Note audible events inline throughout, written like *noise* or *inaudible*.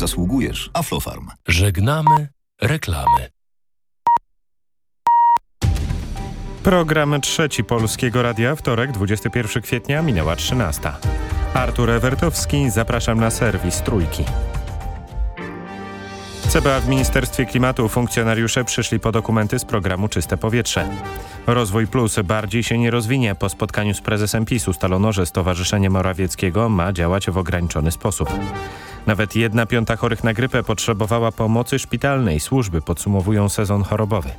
Zasługujesz Aflofarm. Żegnamy reklamy. Program trzeci Polskiego Radia, wtorek 21 kwietnia, minęła 13. Artur Ewertowski, zapraszam na serwis Trójki. CBA w Ministerstwie Klimatu funkcjonariusze przyszli po dokumenty z programu Czyste Powietrze. Rozwój Plus bardziej się nie rozwinie. Po spotkaniu z prezesem PiS ustalono, że Stowarzyszenie Morawieckiego ma działać w ograniczony sposób. Nawet jedna piąta chorych na grypę potrzebowała pomocy szpitalnej. Służby podsumowują sezon chorobowy.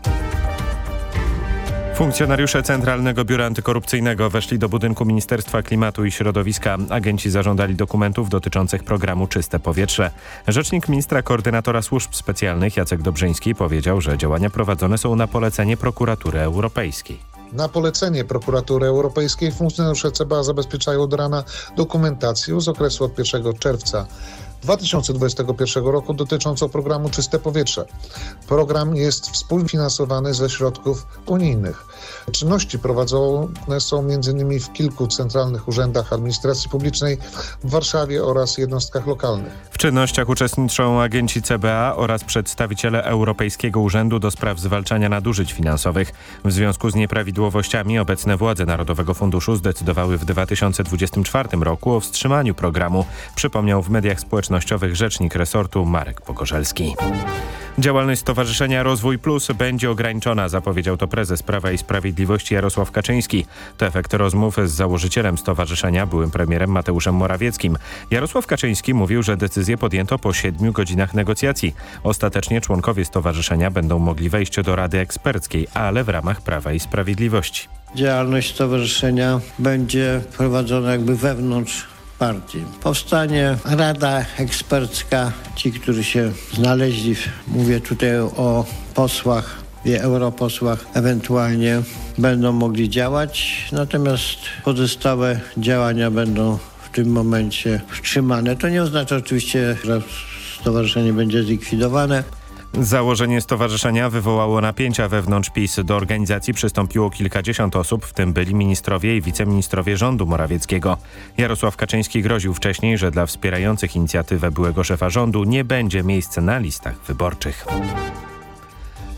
Funkcjonariusze Centralnego Biura Antykorupcyjnego weszli do budynku Ministerstwa Klimatu i Środowiska. Agenci zażądali dokumentów dotyczących programu Czyste Powietrze. Rzecznik ministra koordynatora służb specjalnych Jacek Dobrzyński powiedział, że działania prowadzone są na polecenie prokuratury europejskiej. Na polecenie prokuratury europejskiej funkcjonariusze CBA zabezpieczają od rana dokumentację z okresu od 1 czerwca 2021 roku dotyczącą programu Czyste Powietrze. Program jest współfinansowany ze środków unijnych. Czynności prowadzone są m.in. w kilku centralnych urzędach administracji publicznej w Warszawie oraz jednostkach lokalnych. W czynnościach uczestniczą agenci CBA oraz przedstawiciele Europejskiego Urzędu do Spraw Zwalczania Nadużyć Finansowych. W związku z nieprawidłowościami obecne władze Narodowego Funduszu zdecydowały w 2024 roku o wstrzymaniu programu, przypomniał w mediach społecznościowych rzecznik resortu Marek Pogorzelski. Działalność Stowarzyszenia Rozwój Plus będzie ograniczona, zapowiedział to prezes Prawa i Sprawiedliwości Jarosław Kaczyński. To efekt rozmów z założycielem stowarzyszenia, byłym premierem Mateuszem Morawieckim. Jarosław Kaczyński mówił, że decyzję podjęto po siedmiu godzinach negocjacji. Ostatecznie członkowie stowarzyszenia będą mogli wejść do Rady Eksperckiej, ale w ramach Prawa i Sprawiedliwości. Działalność stowarzyszenia będzie prowadzona jakby wewnątrz partii. Powstanie Rada Ekspercka, ci, którzy się znaleźli, mówię tutaj o posłach, i europosłach, ewentualnie będą mogli działać, natomiast pozostałe działania będą w tym momencie wstrzymane. To nie oznacza oczywiście, że stowarzyszenie będzie zlikwidowane. Założenie stowarzyszenia wywołało napięcia wewnątrz PiS. Do organizacji przystąpiło kilkadziesiąt osób, w tym byli ministrowie i wiceministrowie rządu Morawieckiego. Jarosław Kaczyński groził wcześniej, że dla wspierających inicjatywę byłego szefa rządu nie będzie miejsca na listach wyborczych.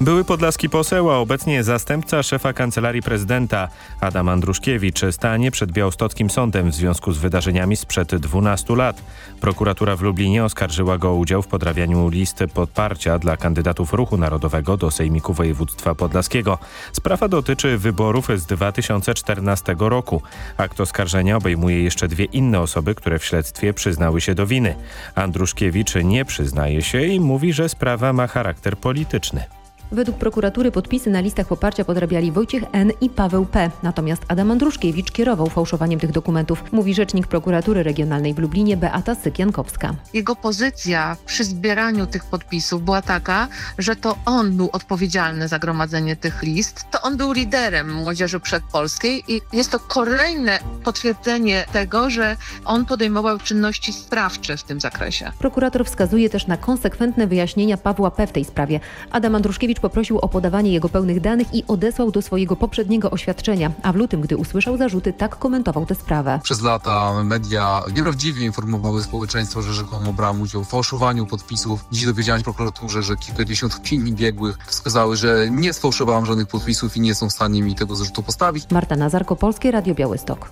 Były podlaski poseł, a obecnie zastępca szefa Kancelarii Prezydenta Adam Andruszkiewicz stanie przed Białostockim Sądem w związku z wydarzeniami sprzed 12 lat. Prokuratura w Lublinie oskarżyła go o udział w podrabianiu list poparcia dla kandydatów Ruchu Narodowego do Sejmiku Województwa Podlaskiego. Sprawa dotyczy wyborów z 2014 roku. Akt oskarżenia obejmuje jeszcze dwie inne osoby, które w śledztwie przyznały się do winy. Andruszkiewicz nie przyznaje się i mówi, że sprawa ma charakter polityczny. Według prokuratury podpisy na listach poparcia podrabiali Wojciech N. i Paweł P. Natomiast Adam Andruszkiewicz kierował fałszowaniem tych dokumentów, mówi rzecznik prokuratury regionalnej w Lublinie Beata Sykiankowska. Jego pozycja przy zbieraniu tych podpisów była taka, że to on był odpowiedzialny za gromadzenie tych list, to on był liderem Młodzieży Przedpolskiej i jest to kolejne potwierdzenie tego, że on podejmował czynności sprawcze w tym zakresie. Prokurator wskazuje też na konsekwentne wyjaśnienia Pawła P. w tej sprawie. Adam Andruszkiewicz poprosił o podawanie jego pełnych danych i odesłał do swojego poprzedniego oświadczenia, a w lutym, gdy usłyszał zarzuty, tak komentował tę sprawę. Przez lata media nieprawdziwie informowały społeczeństwo, że rzekomo brałem udział w fałszowaniu podpisów. Dziś dowiedziałem się prokuraturze, że kilkadziesiąt opinii biegłych wskazały, że nie sfałszowałem żadnych podpisów i nie są w stanie mi tego zarzutu postawić. Marta Nazarko, Polskie Radio Białystok.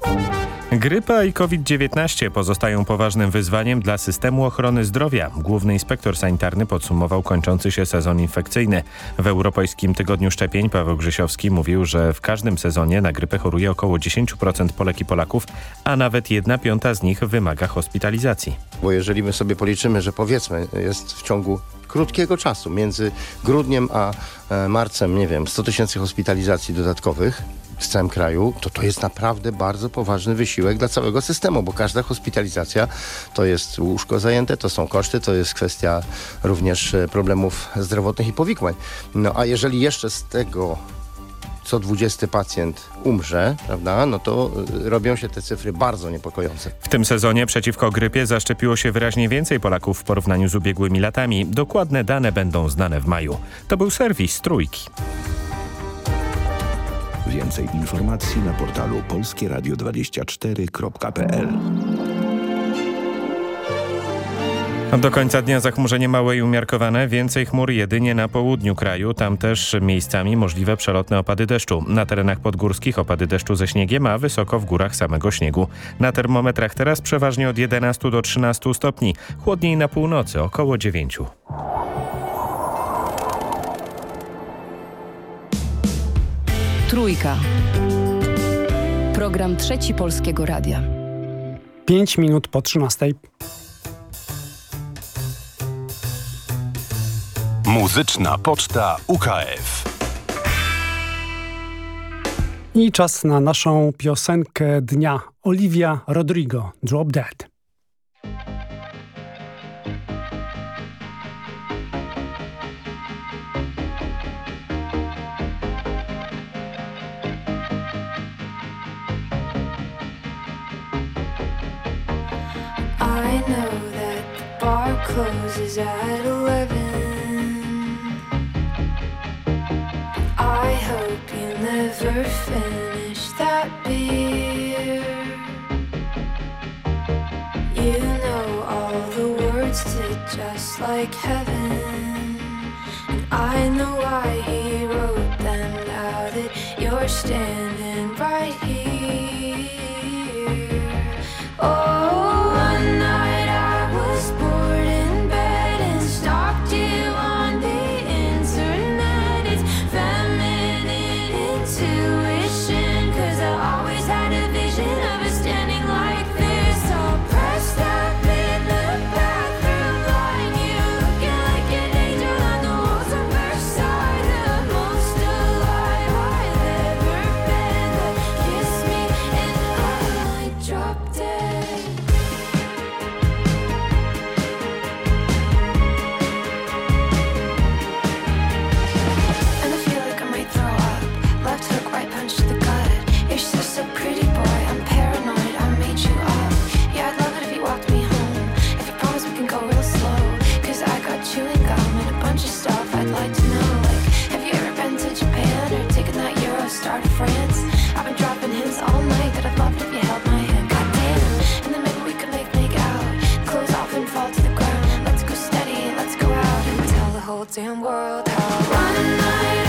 Grypa i COVID-19 pozostają poważnym wyzwaniem dla systemu ochrony zdrowia. Główny inspektor sanitarny podsumował kończący się sezon infekcyjny. W Europejskim Tygodniu Szczepień Paweł Grzesiowski mówił, że w każdym sezonie na grypę choruje około 10% Polek i Polaków, a nawet jedna piąta z nich wymaga hospitalizacji. Bo jeżeli my sobie policzymy, że powiedzmy jest w ciągu krótkiego czasu, między grudniem a e, marcem, nie wiem, 100 tysięcy hospitalizacji dodatkowych, w całym kraju, to to jest naprawdę bardzo poważny wysiłek dla całego systemu, bo każda hospitalizacja to jest łóżko zajęte, to są koszty, to jest kwestia również e, problemów zdrowotnych i powikłań. No a jeżeli jeszcze z tego co 20 pacjent umrze, prawda, no to e, robią się te cyfry bardzo niepokojące. W tym sezonie przeciwko grypie zaszczepiło się wyraźnie więcej Polaków w porównaniu z ubiegłymi latami. Dokładne dane będą znane w maju. To był serwis Trójki. Więcej informacji na portalu polskieradio24.pl. Do końca dnia zachmurzenie małe i umiarkowane, więcej chmur jedynie na południu kraju. Tam też miejscami możliwe przelotne opady deszczu. Na terenach podgórskich opady deszczu ze śniegiem, a wysoko w górach samego śniegu. Na termometrach teraz przeważnie od 11 do 13 stopni, chłodniej na północy około 9. Trójka. Program Trzeci Polskiego Radia. Pięć minut po 13. Muzyczna Poczta UKF. I czas na naszą piosenkę dnia. Olivia Rodrigo, Drop Dead. at 11. I hope you never finish that beer. You know all the words to just like heaven. And I know why he wrote them now that you're standing. whole damn world out. One night.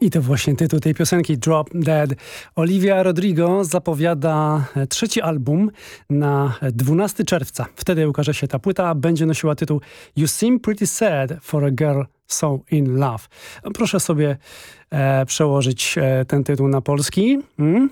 I to właśnie tytuł tej piosenki Drop Dead. Olivia Rodrigo zapowiada e, trzeci album na 12 czerwca. Wtedy ukaże się ta płyta. Będzie nosiła tytuł You Seem Pretty Sad for a Girl So In Love. Proszę sobie e, przełożyć e, ten tytuł na polski. Mm.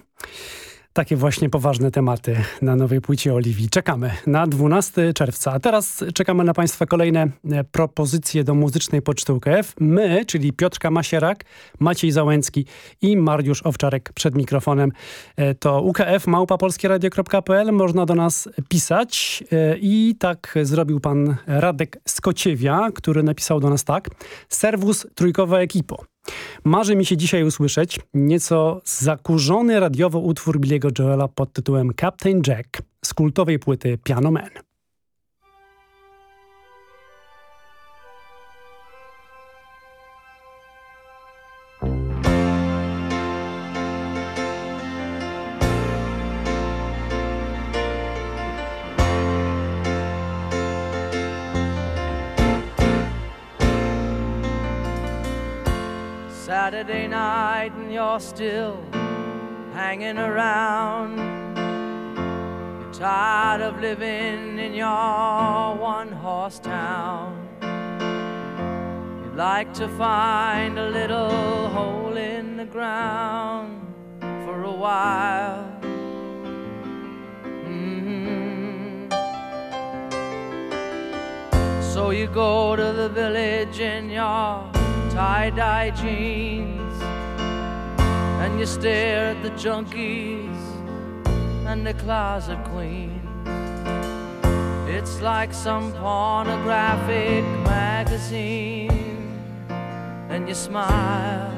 Takie właśnie poważne tematy na nowej płycie Oliwii. Czekamy na 12 czerwca. A teraz czekamy na Państwa kolejne e, propozycje do muzycznej poczty UKF. My, czyli Piotrka Masierak, Maciej Załęcki i Mariusz Owczarek przed mikrofonem. E, To UKF małpapolskieradio.pl. Można do nas pisać e, i tak zrobił pan Radek Skociewia, który napisał do nas tak. Serwus trójkowa ekipo. Marzy mi się dzisiaj usłyszeć nieco zakurzony radiowo utwór Billiego Joela pod tytułem Captain Jack z kultowej płyty Piano Man. Saturday night and you're still hanging around. You're tired of living in your one horse town. You'd like to find a little hole in the ground for a while. Mhm. So you go to the village in your tie-dye jeans and you stare at the junkies and the closet queens. It's like some pornographic magazine and you smile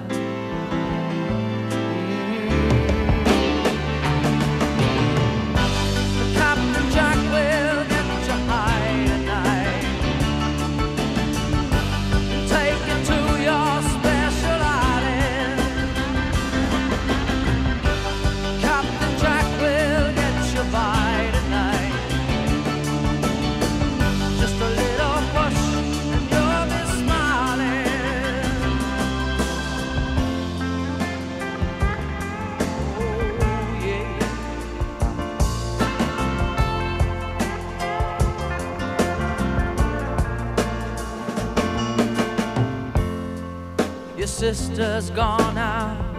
sister's gone out,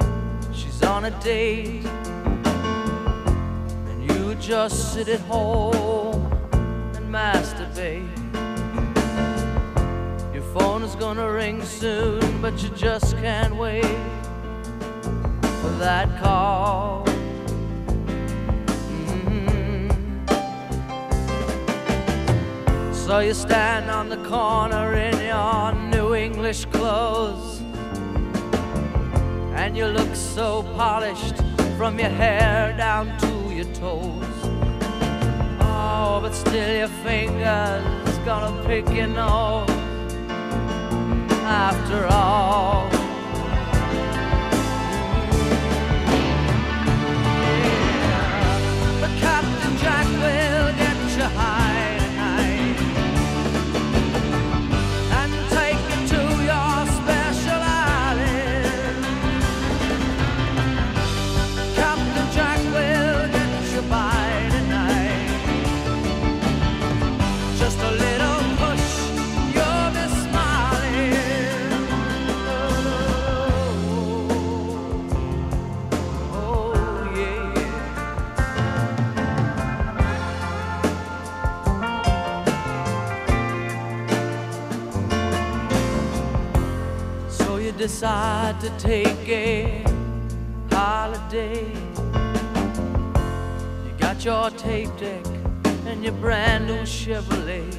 she's on a date. And you just sit at home and masturbate. Your phone is gonna ring soon, but you just can't wait for that call. Mhm. So you stand on the corner in your new English clothes and you look so polished from your hair down to your toes. Oh, but still your fingers gonna pick your nose after all. To take a holiday. You got your tape deck and your brand new Chevrolet.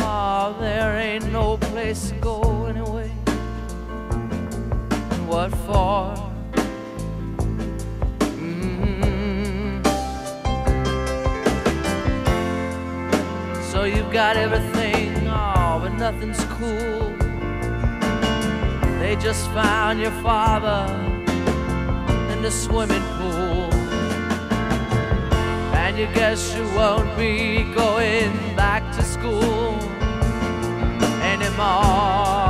Oh, there ain't no place to go anyway. And what for? Mhm. So you've got everything, oh, but nothing's cool. They just found your father in the swimming pool. And you guess you won't be going back to school anymore.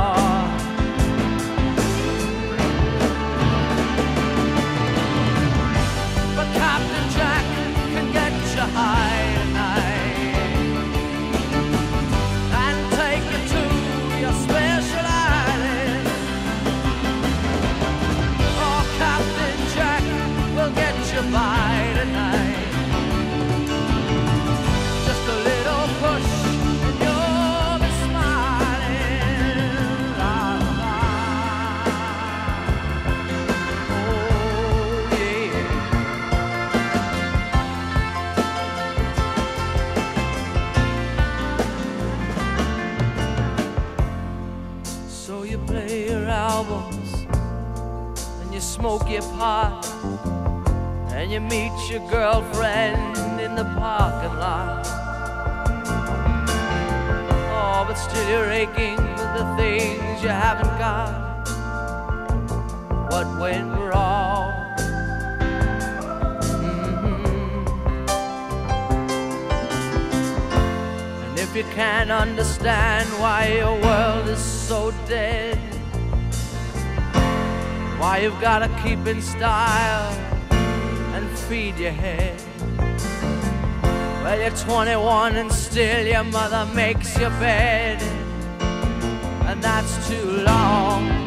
Smoky pot, and you meet your girlfriend in the parking lot. Oh, but still you're aching with the things you haven't got. What went wrong? Mhm. And if you can't understand why your world is so dead, why you've gotta keep in style and feed your head. Well, you're 21 and still your mother makes your bed, and that's too long.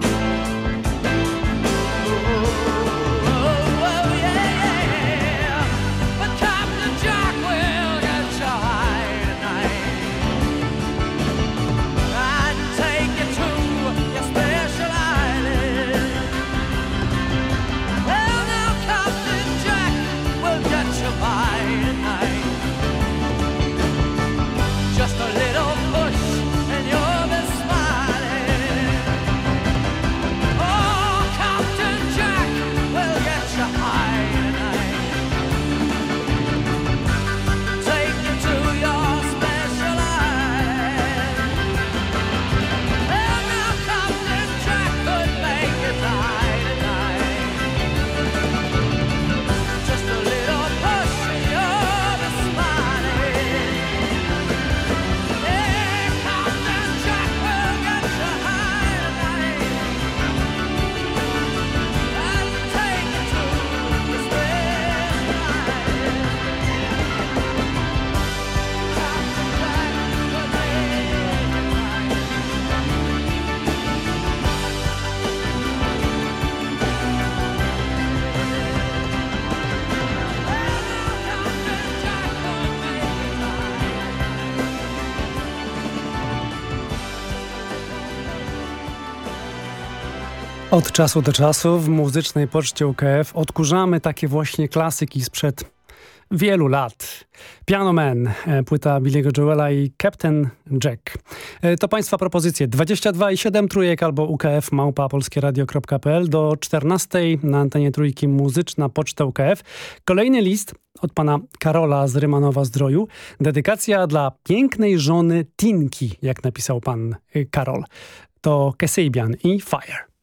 Od czasu do czasu w muzycznej poczcie UKF odkurzamy takie właśnie klasyki sprzed wielu lat. Piano Man, e, płyta Billy'ego Joela i Captain Jack. E, To Państwa propozycje 22 i 7 trójek albo UKF małpa do 14 na antenie trójki muzyczna poczta UKF. Kolejny list od pana Karola z Rymanowa Zdroju. Dedykacja dla pięknej żony Tinki, jak napisał pan e, Karol. To Kasabian i Fire.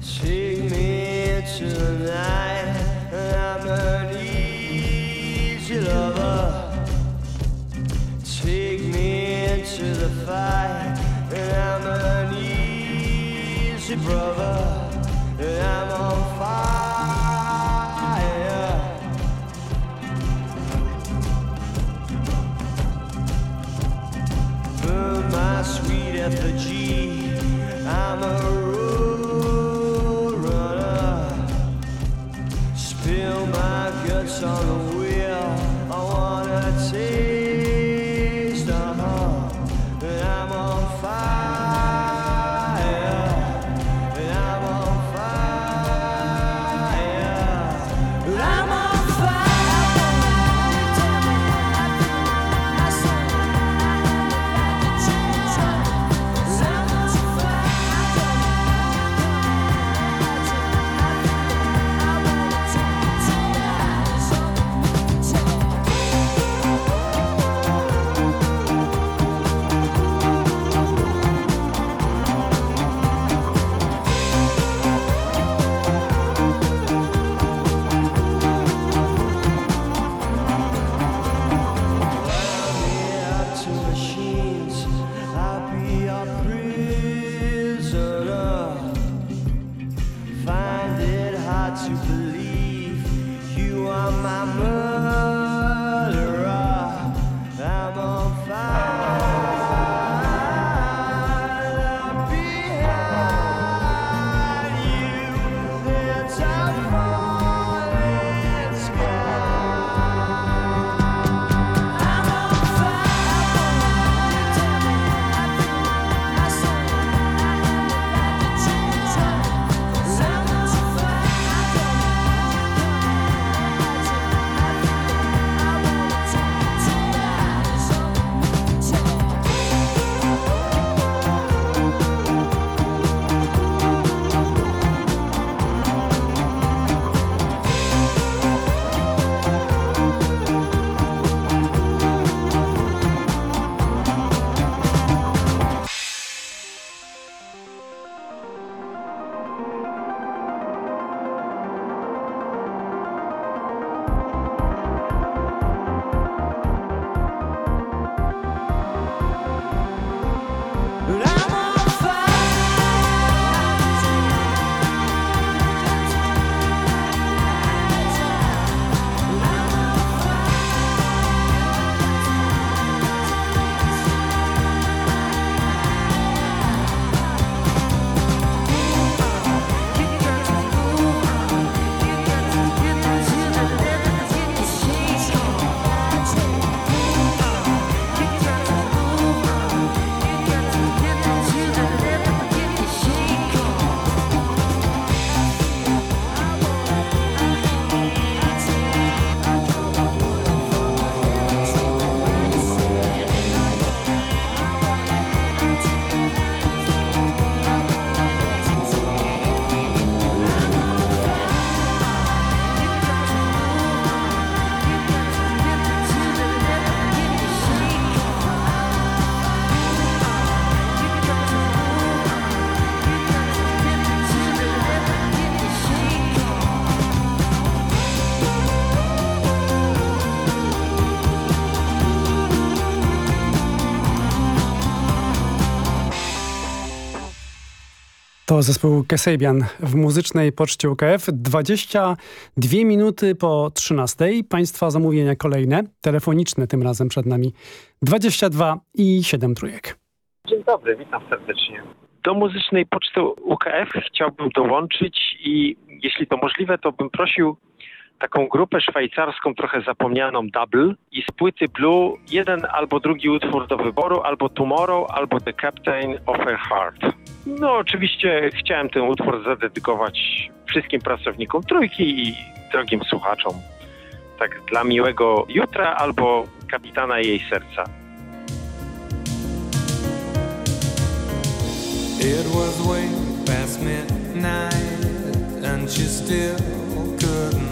Take me. I'm an easy lover. Take me into the. And I'm an easy brother. I'm on fire. My sweet effigy. I'm a road runner. Spill my guts on the To zespół Kasabian w muzycznej poczcie UKF. 22 minuty po 13. Państwa zamówienia kolejne, telefoniczne tym razem przed nami. 22 i 7 trójek. Dzień dobry, witam serdecznie. Do muzycznej poczty UKF chciałbym dołączyć i jeśli to możliwe, to bym prosił taką grupę szwajcarską, trochę zapomnianą Double i z płyty Blue jeden albo drugi utwór do wyboru, albo Tomorrow, albo The Captain of Her Heart. No oczywiście chciałem ten utwór zadedykować wszystkim pracownikom Trójki i drogim słuchaczom. Tak dla miłego jutra albo kapitana jej serca. It was way past midnight, and she still couldn't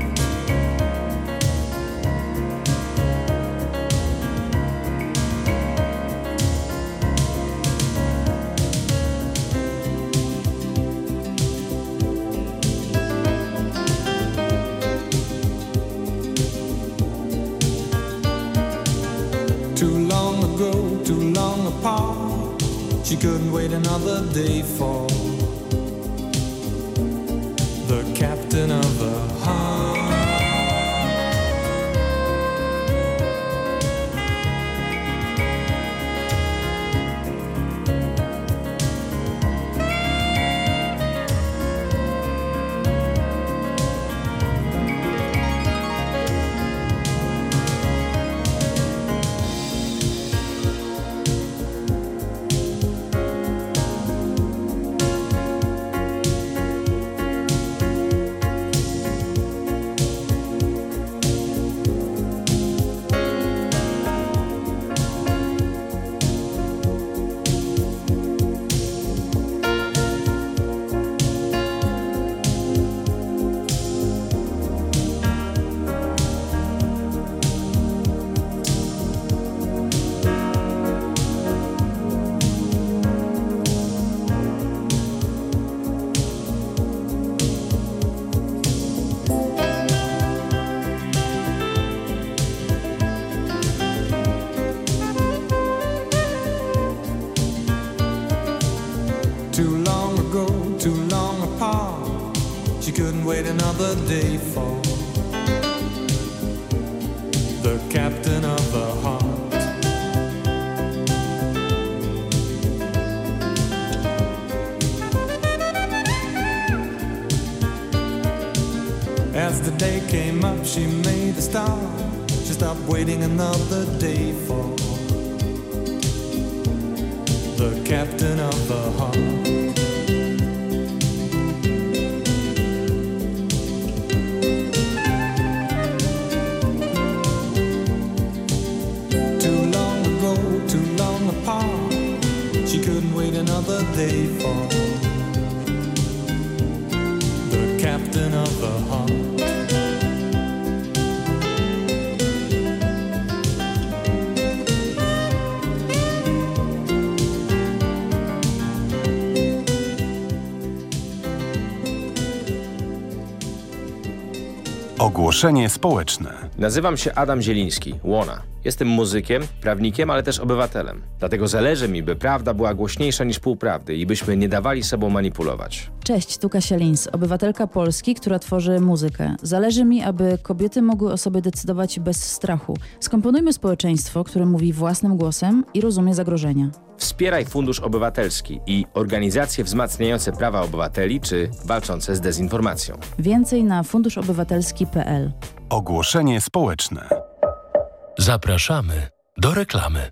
Too long ago, too long apart. She couldn't wait another day for the captain of day. Społeczne. Nazywam się Adam Zieliński, Łona. Jestem muzykiem, prawnikiem, ale też obywatelem. Dlatego zależy mi, by prawda była głośniejsza niż półprawdy i byśmy nie dawali sobą manipulować. Cześć, tu Kasia Lins, obywatelka Polski, która tworzy muzykę. Zależy mi, aby kobiety mogły o sobie decydować bez strachu. Skomponujmy społeczeństwo, które mówi własnym głosem i rozumie zagrożenia. Wspieraj Fundusz Obywatelski i organizacje wzmacniające prawa obywateli czy walczące z dezinformacją. Więcej na funduszobywatelski.pl. Ogłoszenie społeczne. Zapraszamy do reklamy.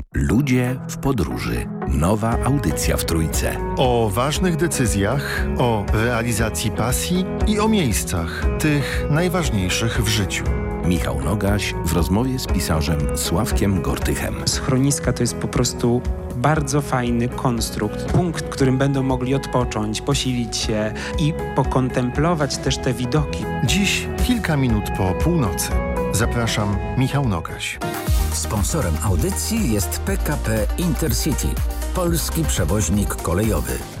Ludzie w podróży. Nowa audycja w Trójce. O ważnych decyzjach, o realizacji pasji i o miejscach, tych najważniejszych w życiu. Michał Nogaś w rozmowie z pisarzem Sławkiem Gortychem. Schroniska to jest po prostu bardzo fajny konstrukt. Punkt, w którym będą mogli odpocząć, posilić się i pokontemplować też te widoki. Dziś kilka minut po północy. Zapraszam, Michał Nogaś. Sponsorem audycji jest PKP Intercity, polski przewoźnik kolejowy.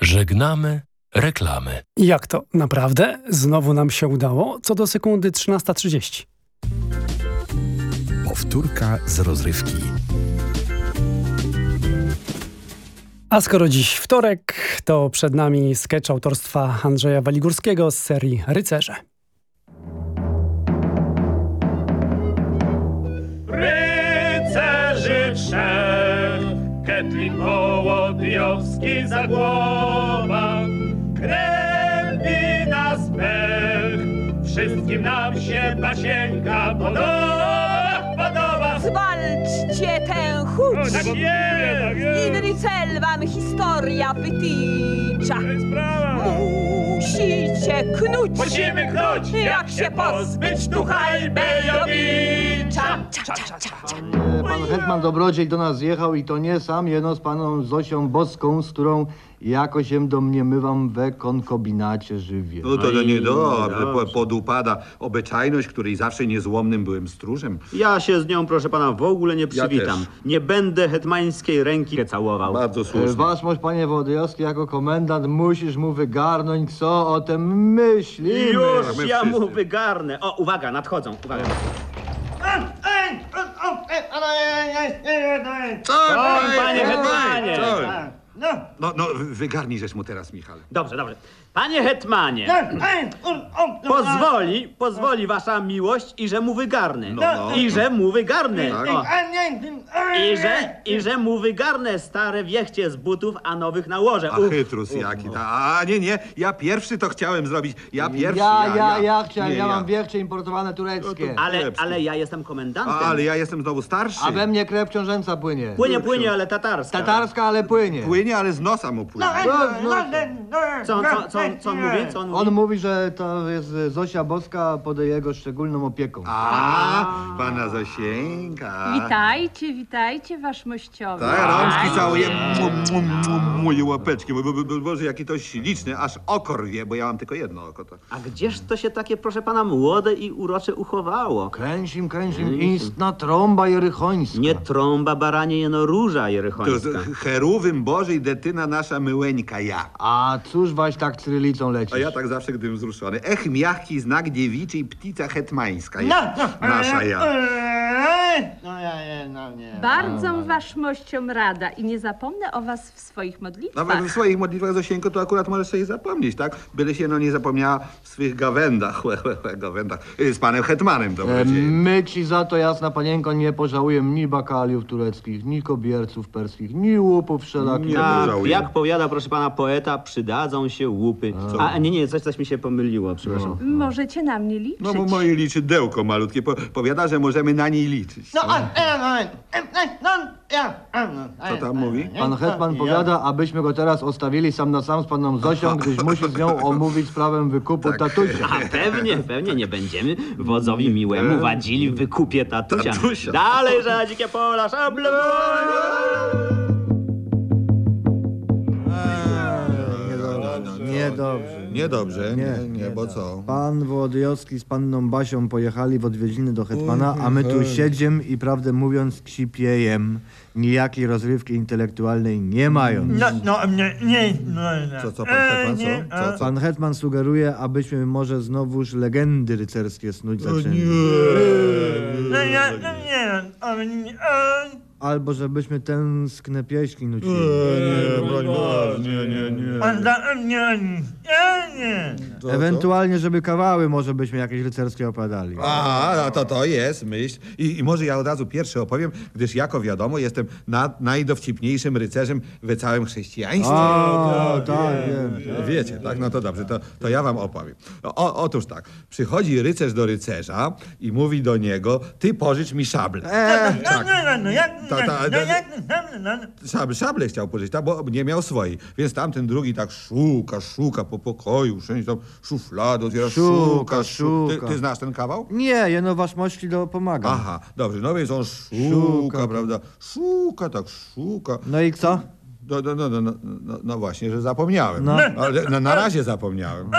Żegnamy reklamy. Jak to naprawdę? Znowu nam się udało? Co do sekundy 13.30. Powtórka z rozrywki. A skoro dziś wtorek, to przed nami sketch autorstwa Andrzeja Waligórskiego z serii Rycerze. Wołodyjowski za głowa, krępi nas pech, wszystkim nam się pasienka podoba, podoba. Zwalczcie tę chuć! O, tak jest, tak jest. Inny cel wam historia wytycza. Musicie knuć! Musimy knuć, Jak się pozbyć ducha Elbejowicza! Cza, cza, cza, cza. Pan hetman Dobrodziej do nas zjechał i to nie sam, jeno z paną Zosią Boską, z którą jako się domniemywam we konkobinacie żywie. No to, to nie dobrze, no. po, podupada obyczajność, której zawsze niezłomnym byłem stróżem. Ja się z nią, proszę pana, w ogóle nie przywitam. też. nie będę hetmańskiej ręki całował. Bardzo E, słusznie. Waszmość, panie Wołodyjowski, jako komendant musisz mu wygarnąć, co o tym myślimy. Już ja mu wygarnę. O, uwaga, nadchodzą, uwaga. Co, panie hetmanie? Co? No, no, wygarnij żeś mu teraz, Michał. Dobrze, dobrze. Panie hetmanie, pozwoli, pozwoli wasza miłość i że mu wygarnę. No, no. I że mu wygarnę. Tak. O. I że, I że mu wygarnę stare wiechcie z butów, a nowych nałożę. A Uf, chytrus jaki. Ta, a nie, nie, ja pierwszy to chciałem zrobić. Ja pierwszy. Ja, ja, ja chciałem, Nie, ja mam wiechcie importowane tureckie. Ale, ale ja jestem komendantem. A, ale ja jestem znowu starszy. A we mnie krew ciążęca płynie. Płynie, płynie, ale tatarska. Tatarska, ale płynie. Płynie, ale z nosa mu płynie. No, no. Co, on- co, co, on- co on mówi? Co on mówi? On mówi, że to jest Zosia Boska pod jego szczególną opieką. A, pana Zosieńka. Witajcie, witajcie, wasz mościowy. Tak, rączki całuję. Mu, mu, mu, Moje łapeczki. Bo, bo, bo, Boże, jaki to śliczny. Aż oko rwie, bo ja mam tylko jedno oko. To. A gdzież to się takie, proszę pana, młode i urocze uchowało? Kręcim, kręcim, istna trąba jerychońska. Nie trąba, baranie, jeno róża To jerychońska. z- cherówym Bożej detyna nasza myłeńka ja. A cóż waś tak cyrylicą lecisz? A ja tak zawsze, gdym wzruszony. Ech, miachki znak dziewiczy i ptica hetmańska. No, ja. Nasza ja. No ja nie, no nie. Bardzo wasz mościom rada i nie zapomnę o was w swoich modlitwach. Nawet w swoich modlitwach Zosieńko to akurat możesz sobie zapomnieć, tak? Byle się no nie zapomniała w swych gawędach, *laughs* łe, łe, łe, gawędach. Y, Z panem hetmanem to E, będzie. My ci za to, jasna panienko, nie pożałujemy ni bakaliów tureckich, ni kobierców perskich, ni łupów wszelakich. Tak, jak powiada, proszę pana, poeta, przydadzą się łupy. A, nie, nie, coś, coś mi się pomyliło, przepraszam. Możecie na mnie liczyć. No bo moje liczy dełko malutkie. Po, powiada, że możemy na niej liczyć. No, Co tam mówi? Pan Hetman powiada, abyśmy go teraz ostawili sam na sam z paną Zosią, gdyż musi z nią omówić sprawę wykupu tatusia. *laughs* A pewnie, pewnie nie będziemy wodzowi miłemu wadzili w wykupie tatusia. Tatusia. Dalej, że dzikie pola, szable! Niedobrze. Niedobrze, nie, nie, bo co? Pan Wołodyjowski z panną Basią pojechali w odwiedziny do Hetmana, a my tu siedziem i prawdę mówiąc ksipiejem. Nijakiej rozrywki intelektualnej nie mają. No, no, nie, nie, no, no. Co, co, pan Hetman, co? nie, Co, co? Pan Hetman sugeruje, abyśmy może znowuż legendy rycerskie snuć zaczęli. No, ja, no, nie, ale nie, a- Albo żebyśmy tęskne pieśni nucili. Nie, broń Boże, nie, nie, nie. nie, nie, nie. Ewentualnie, żeby kawały może byśmy jakieś rycerskie opowiadali. A, no to to jest myśl. I, I może ja od razu pierwszy opowiem, gdyż jako wiadomo jestem na, najdowcipniejszym rycerzem we całym chrześcijaństwie. A, tak, wiem. Wiecie, tak? No to dobrze, to, to ja wam opowiem. O, otóż tak, przychodzi rycerz do rycerza i mówi do niego, ty pożycz mi szablę. No, no, no, no, jak, Ta- ta- no, ta- no, no. Szable, szable chciał pożyczyć, tak, bo nie miał swojej. Więc tamten drugi tak szuka, szuka po pokoju, wszędzie tam szuflady otwiera, Szuka, szuka, szuka. Ty, szuka. ty znasz ten kawał? Nie, jeno wasz mości do pomaga. Aha, dobrze, no więc on szuka, Szuka. prawda? Szuka, tak szuka. No i co? No, no, no, no, no, no, no właśnie, że zapomniałem. No. Ale no, na razie zapomniałem. *laughs*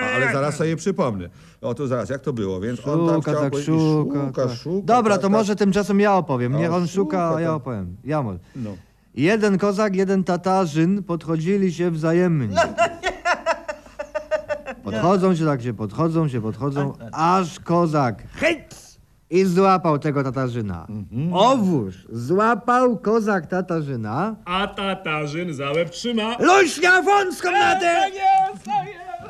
No, ale zaraz sobie przypomnę. O to zaraz, jak to było? Więc on tam Szuka, chciał tak powiedzieć, szuka, szuka, tak. szuka, Dobra, tak, to tak. może tymczasem ja opowiem. Niech on szuka, szuka, a ja tak. opowiem. Ja może. No. Jeden kozak, jeden tatarzyn podchodzili się wzajemnie. *laughs* Podchodzą się, tak się podchodzą, się podchodzą, aż kozak hejc i złapał tego tatarzyna. Owóż złapał kozak tatarzyna. A tatarzyn za łeb trzyma. Luśnia wąską nadę!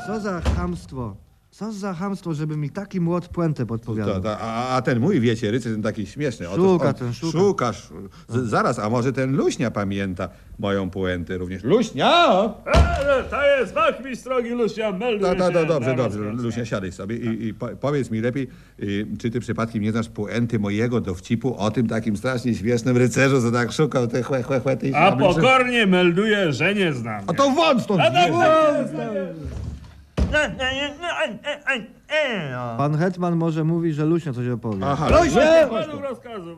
Co za chamstwo. Co za chamstwo, żeby mi taki młot puentę podpowiadał. To, to, a, a ten mój, wiecie, rycerz ten taki śmieszny. Otóż Szuka on ten, szuka. Szuka, szu- z, zaraz, a może ten Luśnia pamięta moją puentę również. Luśnia! Ale to jest wachmistrz drogi Lucia, melduje Ta, ta, ta, się dobrze, na dobrze. rozkaz. Luśnia, siadaj sobie i, i po, powiedz mi lepiej, y, czy ty przypadkiem nie znasz puenty mojego dowcipu o tym takim strasznie śmiesznym rycerzu, co tak szukał te chłe, chłe, chłe tej A pokornie melduję, że nie znam. A to wąt stąd! A tak, nie- No, Pan Hetman może mówi, że Luśnia coś opowie. Aha, Ludzie! Według rozkazu.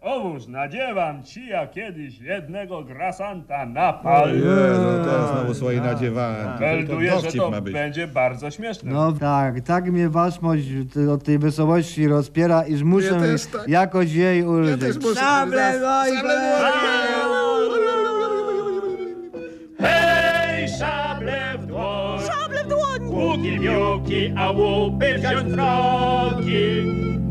Owóż, nadziewam ci ja kiedyś jednego grasanta na pal. Jezu, teraz znowu swoje nadziewałem. To Melduję, że to będzie bardzo śmieszne. No tak, tak mnie waszmość od tej wesołości rozpiera, iż muszę tak. jakoś jej ulżyć. też muszę. Szable, Łuki, miuki, a łupy wziąć wrogi.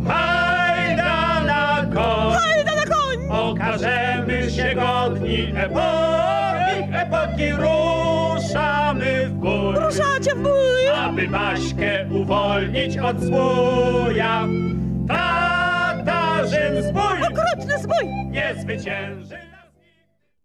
Hajda na koń! Hajda na koń! Okażemy się godni epoki, epoki ruszamy w bój. Ruszacie w bój! Aby Baśkę uwolnić od złuja. Tata żarzyn zbój! Okrutny zbój! Nie zwycięży!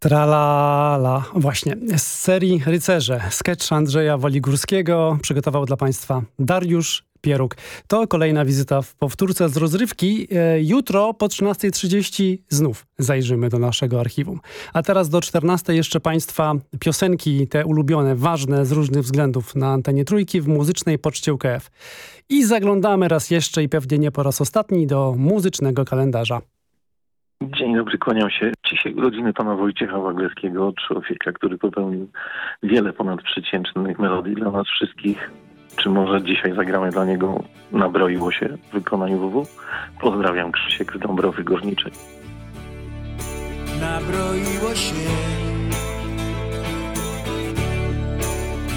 Tralala. Właśnie, z serii Rycerze. Sketch Andrzeja Waligórskiego przygotował dla Państwa Dariusz Pieruk. To kolejna wizyta w powtórce z rozrywki. E, jutro po 13.30 znów zajrzymy do naszego archiwum. A teraz do 14.00 jeszcze Państwa piosenki, te ulubione, ważne z różnych względów na antenie Trójki w muzycznej poczcie UKF. I zaglądamy raz jeszcze i pewnie nie po raz ostatni do muzycznego kalendarza. Dzień dobry, kłaniam się. Dzisiaj urodziny pana Wojciecha Wagleckiego, człowieka, który popełnił wiele ponadprzeciętnych melodii dla nas wszystkich. Czy może dzisiaj zagramy dla niego Nabroiło się w wykonaniu WW? Pozdrawiam Krzysiek z Dąbrowy Górniczej. Nabroiło się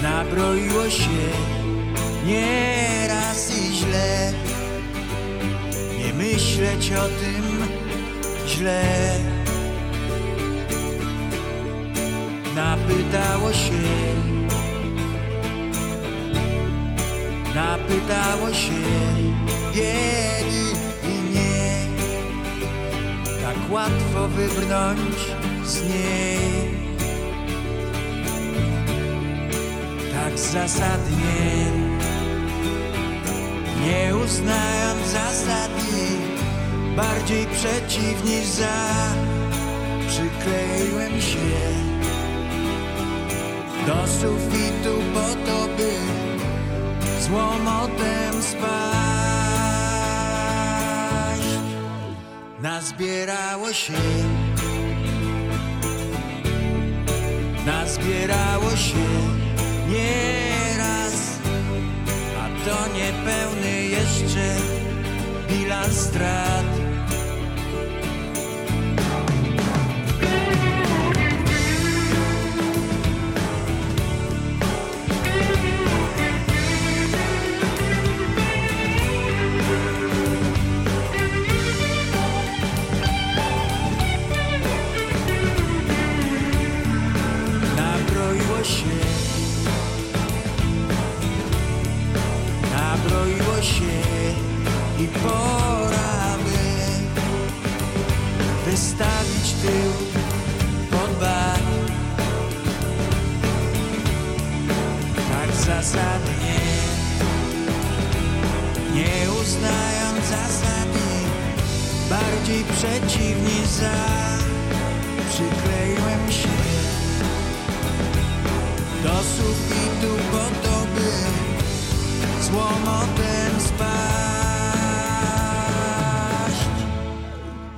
Nabroiło się nieraz i źle Nie myśleć o tym źle. Napytało się. Napytało się. Biedy i nie. Tak łatwo wybrnąć z niej. Tak zasadnie. Nie uznając zasady Bardziej przeciw niż za Przykleiłem się Do sufitu po to, by z łomotem spaść. Nazbierało się, nazbierało się nieraz, a to niepełny jeszcze bilans strat. Tak zasadnie Nie uznając zasady Bardziej przeciw niż za. Przykleiłem się do sufitu po to, by z łomotem spaść.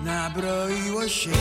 Nabroiło się,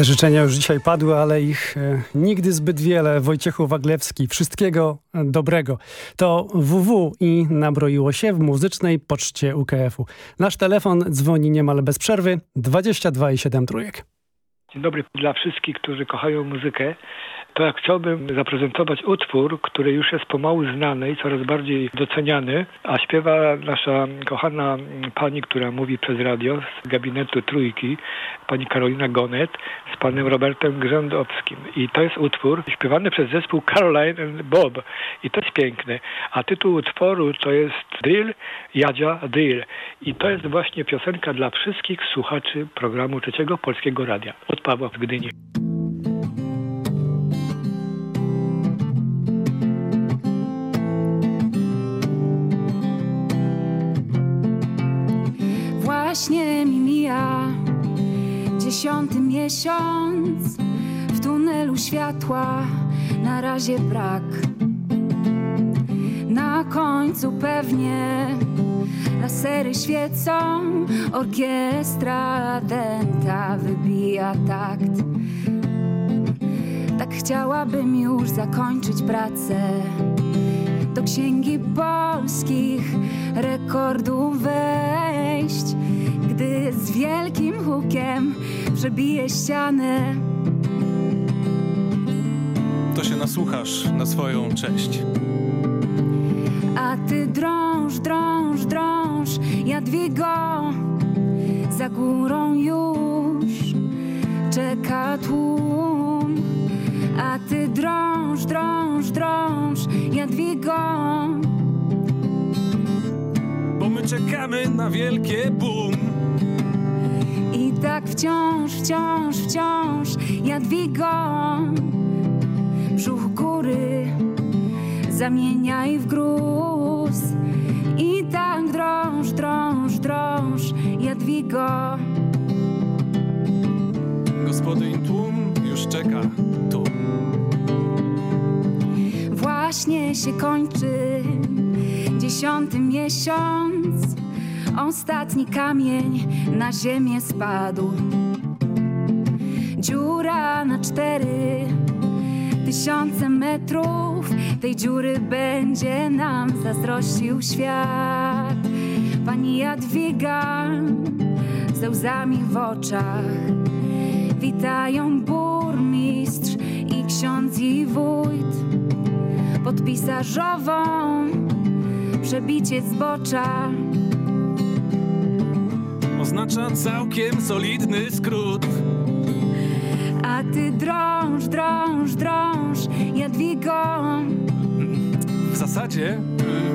Te życzenia już dzisiaj padły, ale ich e, nigdy zbyt wiele. Wojciechu Waglewski, wszystkiego dobrego. To WW i nabroiło się w muzycznej poczcie UKF-u. Nasz telefon dzwoni niemal bez przerwy 22 i 7 trójek. Dzień dobry dla wszystkich, którzy kochają muzykę. To jak chciałbym zaprezentować utwór, który już jest pomału znany i coraz bardziej doceniany, a śpiewa nasza kochana pani, która mówi przez radio z gabinetu Trójki, pani Karolina Gonet z panem Robertem Grzędowskim. I to jest utwór śpiewany przez zespół Caroline and Bob. I to jest piękne. A tytuł utworu to jest Drill, Jadzia Drill. I to jest właśnie piosenka dla wszystkich słuchaczy programu Trzeciego Polskiego Radia od Pawła w Gdyni. Właśnie mi mija dziesiąty miesiąc w tunelu światła na razie brak. Na końcu pewnie lasery świecą, orkiestra dęta wybija takt. Tak chciałabym już zakończyć pracę do księgi polskich rekordów wejść, gdy z wielkim hukiem przebije ścianę. To się nasłuchasz na swoją cześć. A ty drąż, drąż, drąż, Jadwigo, za górą już czeka tłum. A ty drąż, drąż, drąż, Jadwigo. My czekamy na wielkie boom. I tak wciąż, wciąż, wciąż, Jadwigo. Brzuch góry zamieniaj w gruz. I tak drąż, drąż, drąż, Jadwigo. Gospodyń tłum już czeka tu. Właśnie się kończy dziesiąty miesiąc. Ostatni kamień na ziemię spadł. Dziura na cztery tysiące metrów. Tej dziury będzie nam zazdrościł świat. Pani Jadwiga ze łzami w oczach. Witają burmistrz i ksiądz i wójt. Pod pisarzową przebicie zbocza. Oznacza całkiem solidny skrót. A ty drąż, drąż, drąż, Jadwigo. W zasadzie,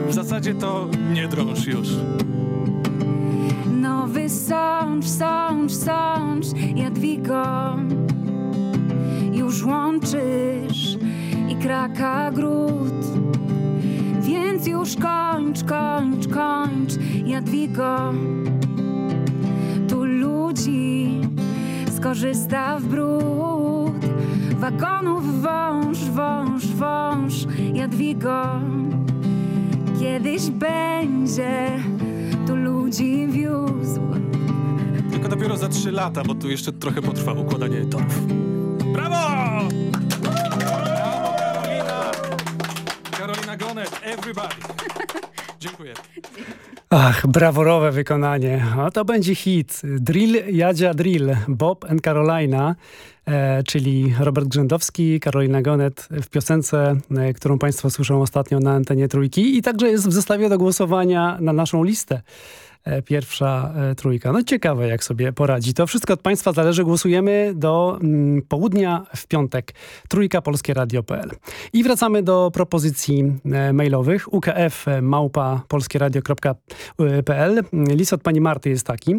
w zasadzie to nie drąż już. Nowy sącz, sącz, sącz, Jadwigo. Już łączysz i kraka gród. Więc już kończ, kończ, kończ, Jadwigo. Skorzysta w brud. Wagonów wąż, wąż, wąż, Jadwigo. Kiedyś będzie tu ludzi wiózł. Tylko dopiero za trzy lata, bo tu jeszcze trochę potrwa układanie torów. Brawo! Brawo, Karolina! Karolina Gonet, everybody! Dziękuję. *laughs* Ach, braworowe wykonanie. A to będzie hit. Drill, Jadzia Drill, Bob and Carolina, e, czyli Robert Grzędowski, Karolina Gonet w piosence, e, którą Państwo słyszą ostatnio na antenie Trójki i także jest w zestawie do głosowania na naszą listę. E, pierwsza e, trójka. No ciekawe, jak sobie poradzi. To wszystko od Państwa zależy. Głosujemy do mm, południa w piątek. Trójka Polskie Radio.pl. I wracamy do propozycji e, mailowych. UKF małpa polskieradio.pl. List od pani Marty jest taki.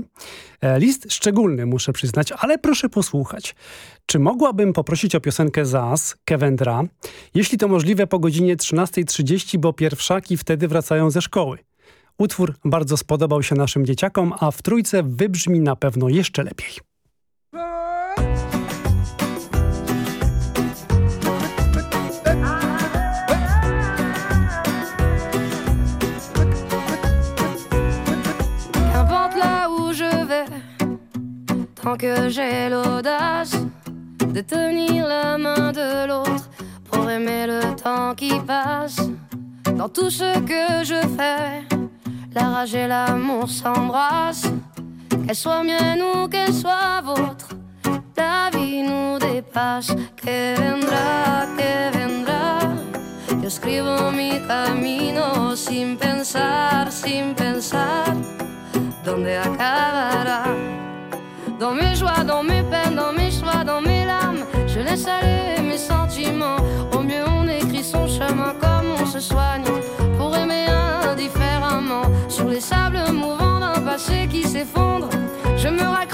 E, list szczególny, muszę przyznać, ale proszę posłuchać. Czy mogłabym poprosić o piosenkę ZAS, Kewendra? Jeśli to możliwe po godzinie 13.30, bo pierwszaki wtedy wracają ze szkoły. Utwór bardzo spodobał się naszym dzieciakom, a w trójce wybrzmi na pewno jeszcze lepiej. Tant que j'ai l'audace de tenir la main de l'autre pour aimer le temps qui passe. Dans tout ce que je fais, La rage et l'amour s'embrassent, qu'elle soit mienne ou qu'elle soit vôtre. La vie nous dépasse, que vendra, que vendra. Yo escribo mi camino sin pensar, sin pensar, dónde acabará? Dans mes joies, dans mes peines, dans mes choix, dans mes larmes, je laisse aller mes sentiments. Au mieux, on écrit son chemin comme on se soigne. je me raconte.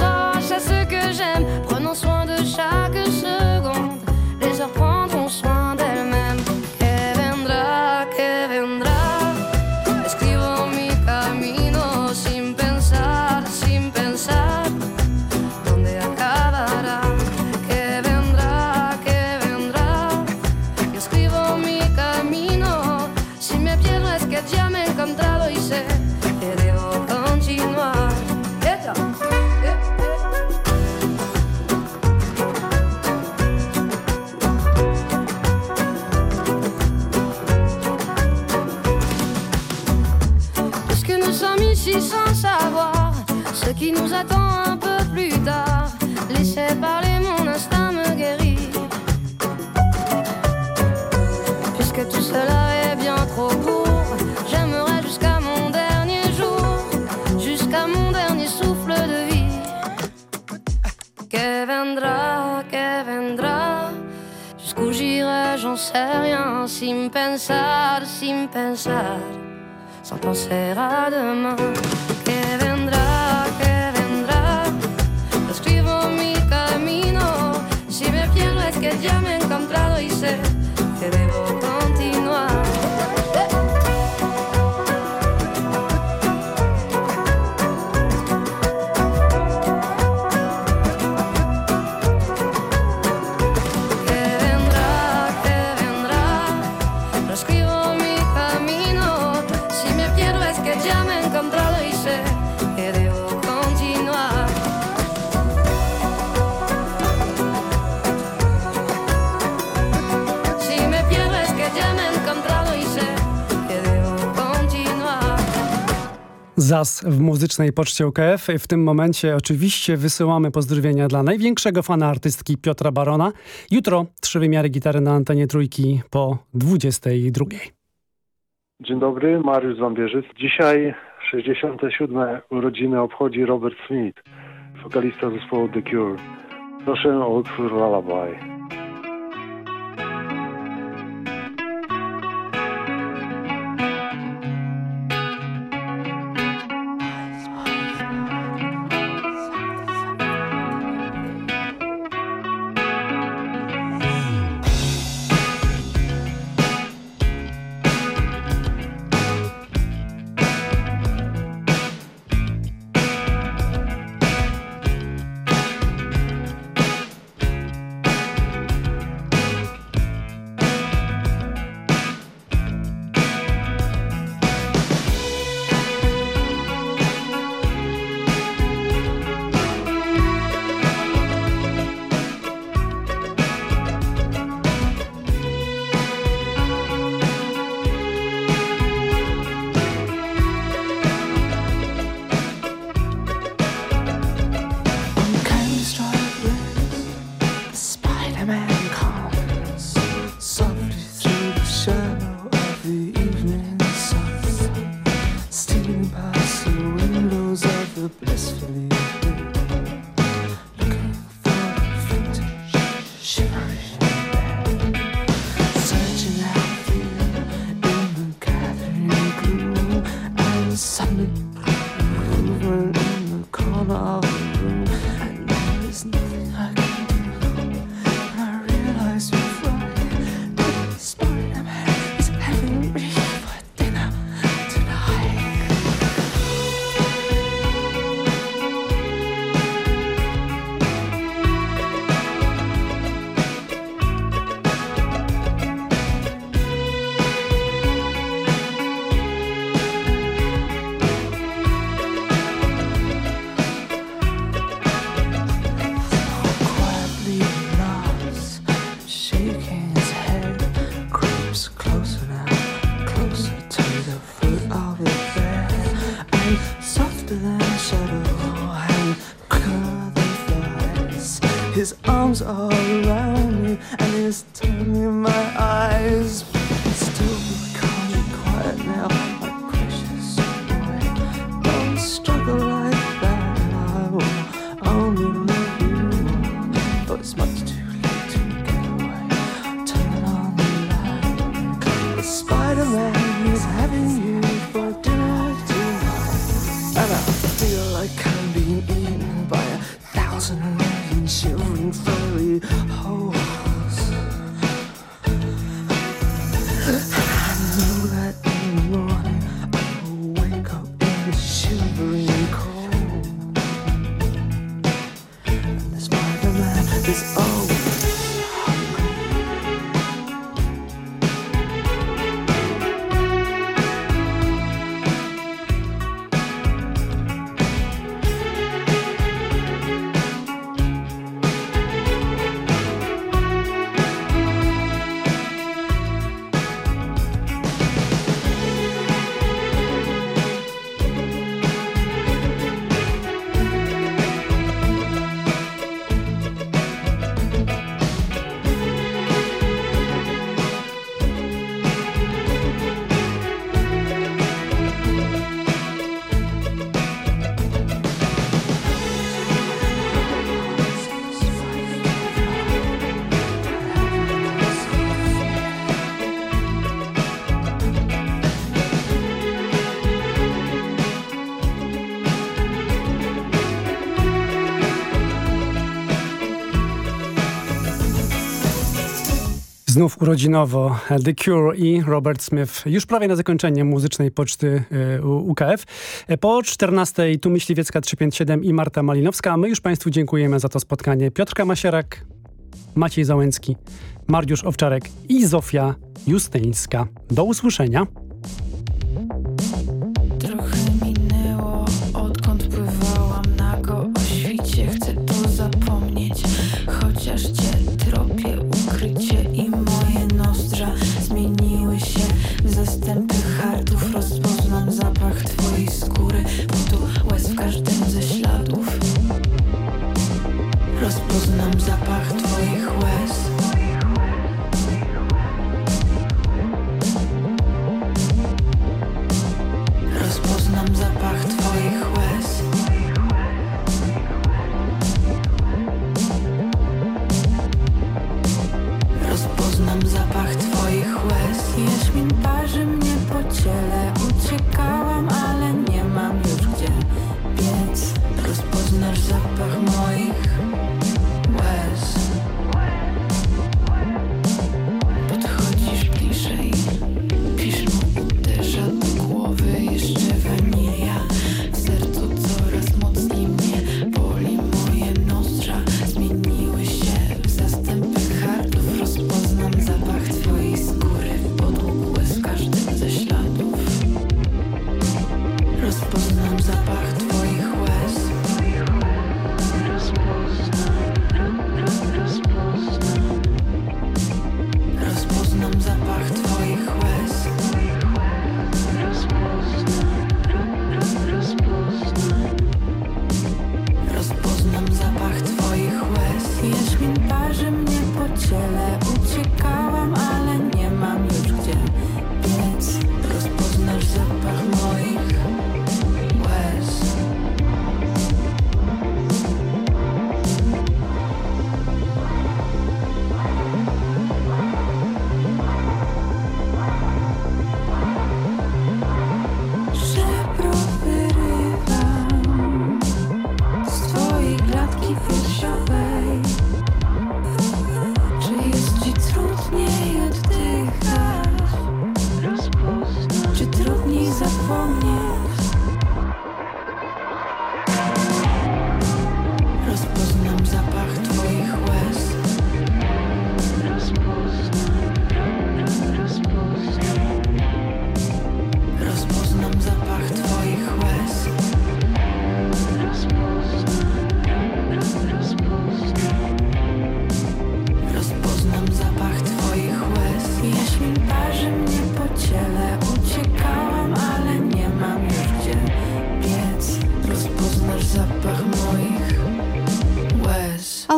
Zas w muzycznej poczcie UKF. W tym momencie oczywiście wysyłamy pozdrowienia dla największego fana artystki Piotra Barona. Jutro trzy wymiary gitary na antenie trójki po 22. Dzień dobry, Mariusz Wambierzyc. Dzisiaj 67. urodziny obchodzi Robert Smith, wokalista zespołu The Cure. Proszę o utwór Lullaby. Znów urodzinowo The Cure i Robert Smith. Już prawie na zakończenie muzycznej poczty e, UKF. E, po 14 tu Myśliwiecka 357 i Marta Malinowska. A my już Państwu dziękujemy za to spotkanie. Piotrka Masierak, Maciej Załęcki, Mariusz Owczarek i Zofia Justyńska. Do usłyszenia.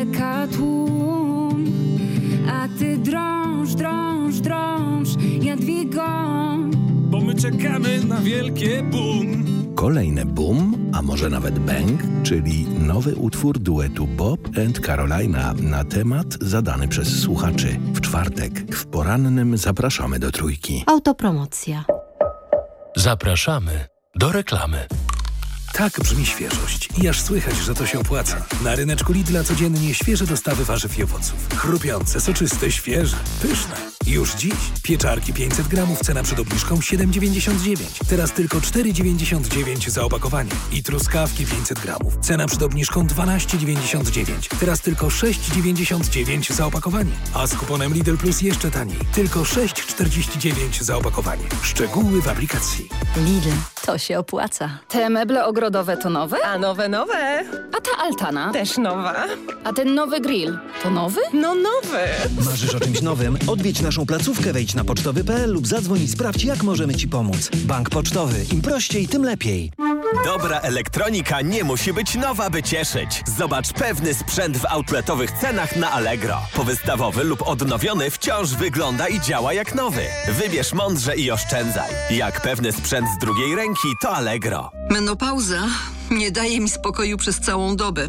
czeka tłum. A ty drąż, drąż, drąż, Jadwigo. Bo my czekamy na wielkie boom. Kolejne boom, a może nawet bang, czyli nowy utwór duetu Bob and Carolina na temat zadany przez słuchaczy. W czwartek w porannym zapraszamy do trójki. Autopromocja. Zapraszamy do reklamy. Tak brzmi świeżość i aż słychać, że to się opłaca. Na ryneczku Lidla codziennie świeże dostawy warzyw i owoców. Chrupiące, soczyste, świeże, pyszne. Już dziś pieczarki 500 gramów, cena przed obniżką 7,99. Teraz tylko 4,99 za opakowanie. I truskawki 500 gramów, cena przed obniżką 12,99. Teraz tylko 6,99 za opakowanie. A z kuponem Lidl Plus jeszcze taniej. Tylko 6,49 za opakowanie. Szczegóły w aplikacji. Lidl, to się opłaca. Te meble ogrodowe to nowe? A nowe, nowe. A ta altana? Też nowa. A ten nowy grill to nowy? No nowy. Marzysz o czymś nowym? Odwiedź naszą placówkę, wejdź na pocztowy.pl lub zadzwoń i sprawdź, jak możemy Ci pomóc. Bank Pocztowy. Im prościej, tym lepiej. Dobra elektronika nie musi być nowa, by cieszyć. Zobacz pewny sprzęt w outletowych cenach na Allegro. Powystawowy lub odnowiony wciąż wygląda i działa jak nowy. Wybierz mądrze i oszczędzaj. Jak pewny sprzęt z drugiej ręki, to Allegro. Menopauza nie daje mi spokoju przez całą dobę.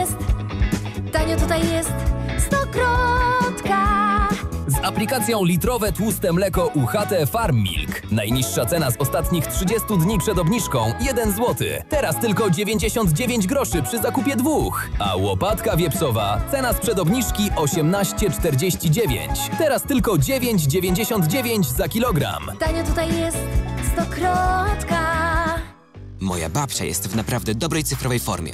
aplikacją litrowe tłuste mleko UHT Farm Milk. Najniższa cena z ostatnich 30 dni przed obniżką 1 zł. Teraz tylko 99 groszy przy zakupie dwóch. A łopatka wieprzowa cena sprzed obniżki 18,49. Teraz tylko 9,99 za kilogram. Tanio tutaj jest, stokrotka. Moja babcia jest w naprawdę dobrej cyfrowej formie.